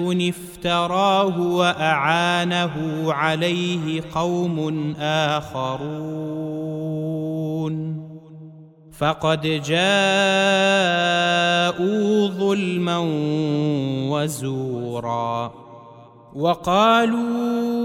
افك افتراه وأعانه عليه قوم آخرون. فقد جاءوا ظلما وزورا وقالوا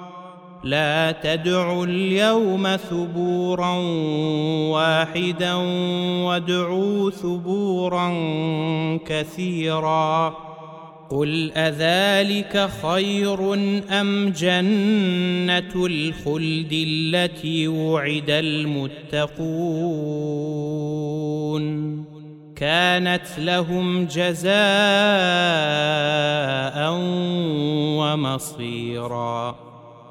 لا تدعوا اليوم ثبورا واحدا وادعوا ثبورا كثيرا. قل أذلك خير أم جنة الخلد التي وعد المتقون؟ كانت لهم جزاء ومصيرا.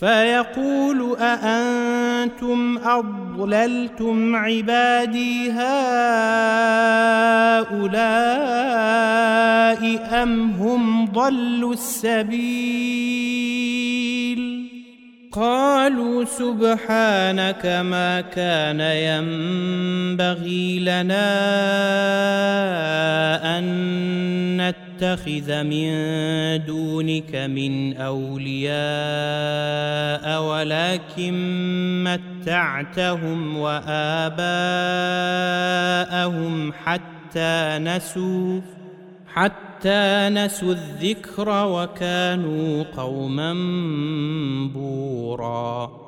فيقول أأنتم أضللتم عبادي هؤلاء أم هم ضلوا السبيل؟ قالوا سبحانك ما كان ينبغي لنا أن نتخذ من دونك من أولياء ولكن متعتهم وآباءهم حتى نسوا حتى نسوا الذكر وكانوا قوما بورا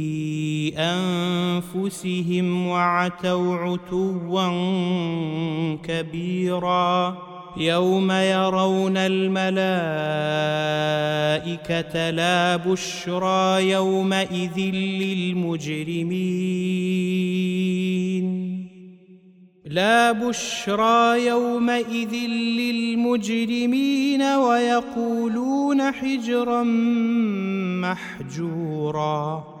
أنفسهم وعتوا عتوا كبيرا. يوم يرون الملائكة لا بشرى يومئذ للمجرمين. لا بشرى يومئذ للمجرمين ويقولون حجرا محجورا.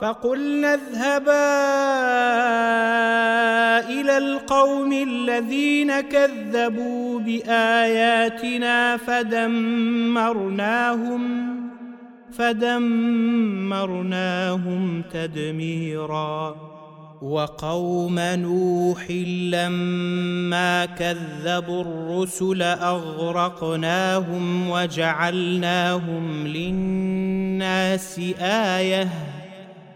فقلنا اذهبا إلى القوم الذين كذبوا بآياتنا فدمرناهم فدمرناهم تدميرا. وقوم نوح لما كذبوا الرسل أغرقناهم وجعلناهم للناس آية.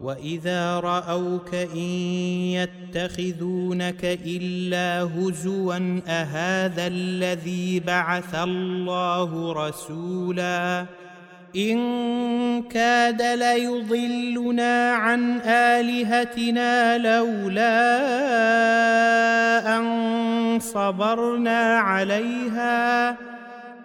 واذا راوك ان يتخذونك الا هزوا اهذا الذي بعث الله رسولا ان كاد ليضلنا عن الهتنا لولا ان صبرنا عليها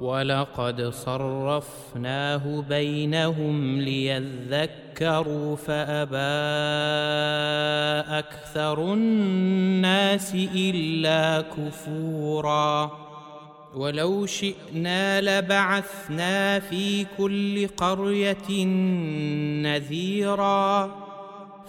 ولقد صرفناه بينهم ليذكروا فأبى أكثر الناس إلا كفورا ولو شئنا لبعثنا في كل قرية نذيرا